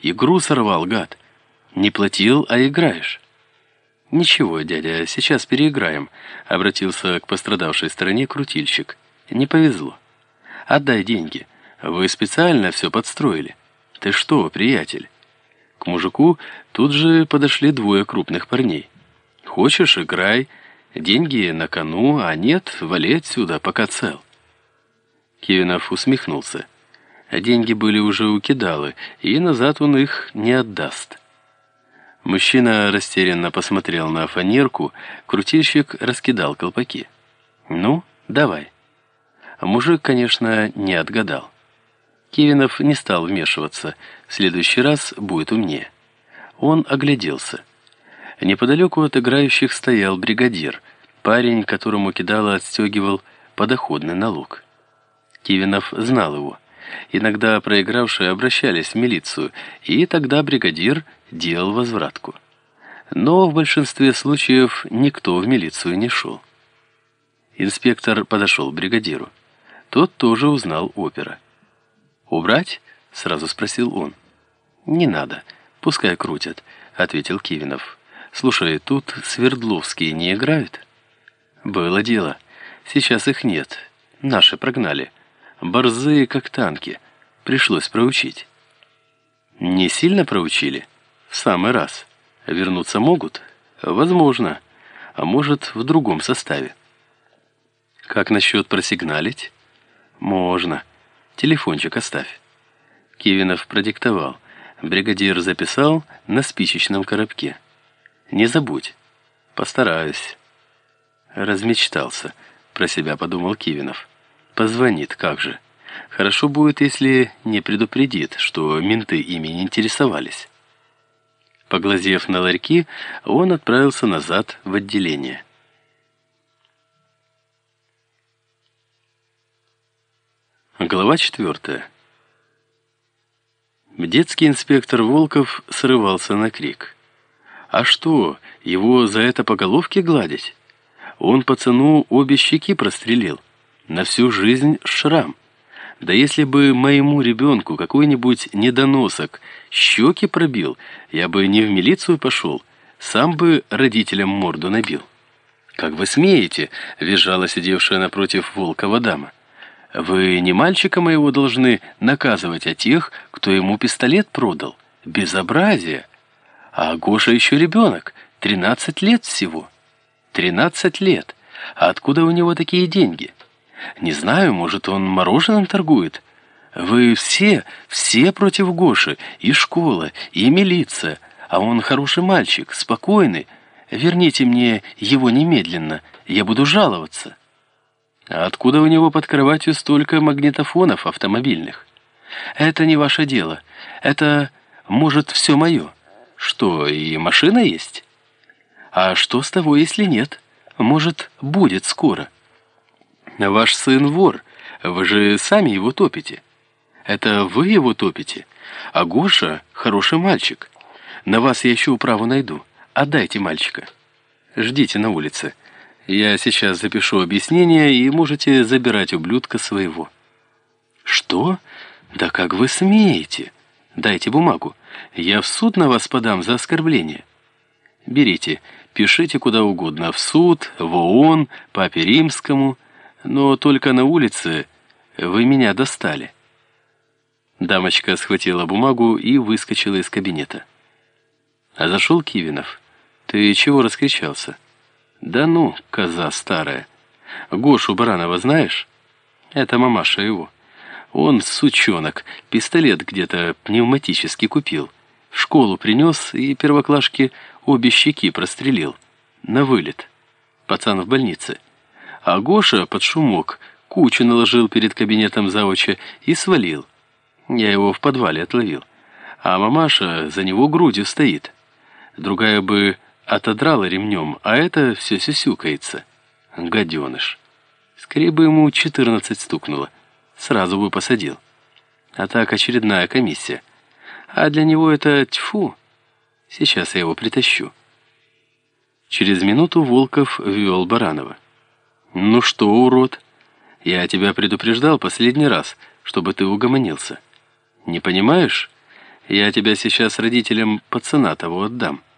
Игру сорвал, гад. Не платил, а играешь. «Ничего, дядя, сейчас переиграем», — обратился к пострадавшей стороне крутильщик. «Не повезло. Отдай деньги. Вы специально все подстроили. Ты что, приятель?» К мужику тут же подошли двое крупных парней. «Хочешь, играй. Деньги на кону, а нет, вали отсюда, пока цел». Кивинов усмехнулся. Деньги были уже у кидалы, и назад он их не отдаст. Мужчина растерянно посмотрел на фанерку, крутильщик раскидал колпаки. «Ну, давай». Мужик, конечно, не отгадал. Кивинов не стал вмешиваться, в следующий раз будет умнее. Он огляделся. Неподалеку от играющих стоял бригадир, парень, которому кидало отстегивал подоходный налог. Кивинов знал его. Иногда проигравшие обращались в милицию, и тогда бригадир делал возвратку. Но в большинстве случаев никто в милицию не шел. Инспектор подошел к бригадиру. Тот тоже узнал опера. «Убрать?» — сразу спросил он. «Не надо, пускай крутят», — ответил Кивинов. «Слушай, тут Свердловские не играют?» «Было дело. Сейчас их нет. Наши прогнали. Борзые, как танки. Пришлось проучить». «Не сильно проучили?» «В самый раз. Вернуться могут?» «Возможно. А может, в другом составе». «Как насчет просигналить?» «Можно. Телефончик оставь». Кивинов продиктовал. Бригадир записал на спичечном коробке. «Не забудь». «Постараюсь». Размечтался, про себя подумал Кивинов. «Позвонит, как же. Хорошо будет, если не предупредит, что менты ими не интересовались». Поглазев на ларьки, он отправился назад в отделение. Глава четвертая. Детский инспектор Волков срывался на крик. А что, его за это по головке гладить? Он пацану обе щеки прострелил. На всю жизнь шрам. Да если бы моему ребенку какой-нибудь недоносок щеки пробил, я бы не в милицию пошел, сам бы родителям морду набил. «Как вы смеете?» — визжала сидевшая напротив Волкова дама. Вы не мальчика моего должны наказывать, а тех, кто ему пистолет продал. Безобразие. А Гоша еще ребенок, 13 лет всего. 13 лет. А откуда у него такие деньги? Не знаю, может, он мороженым торгует? Вы все, все против Гоши, и школа, и милиция. А он хороший мальчик, спокойный. Верните мне его немедленно, я буду жаловаться. А откуда у него под кроватью столько магнитофонов автомобильных? Это не ваше дело. Это, может, все мое. Что, и машина есть? А что с того, если нет? Может, будет скоро. Ваш сын вор. Вы же сами его топите. Это вы его топите. А Гоша хороший мальчик. На вас я еще управу найду. Отдайте мальчика. Ждите на улице. Я сейчас запишу объяснение, и можете забирать ублюдка своего». «Что? Да как вы смеете? Дайте бумагу. Я в суд на вас подам за оскорбление». «Берите, пишите куда угодно, в суд, в ООН, папе римскому, но только на улице вы меня достали». Дамочка схватила бумагу и выскочила из кабинета. А зашел Кивинов. «Ты чего раскричался?» «Да ну, коза старая. Гошу Баранова знаешь? Это мамаша его. Он, сучонок, пистолет где-то пневматически купил. В школу принес и первоклашки обе щеки прострелил. На вылет. Пацан в больнице. А Гоша под шумок кучу наложил перед кабинетом заоча и свалил. Я его в подвале отловил. А мамаша за него грудью стоит. Другая бы отодрала ремнем, а это все сюсюкается. Гаденыш. Скорее бы ему 14 стукнуло. Сразу бы посадил. А так очередная комиссия. А для него это тьфу. Сейчас я его притащу. Через минуту Волков ввел Баранова. «Ну что, урод, я тебя предупреждал последний раз, чтобы ты угомонился. Не понимаешь? Я тебя сейчас родителям пацана того отдам.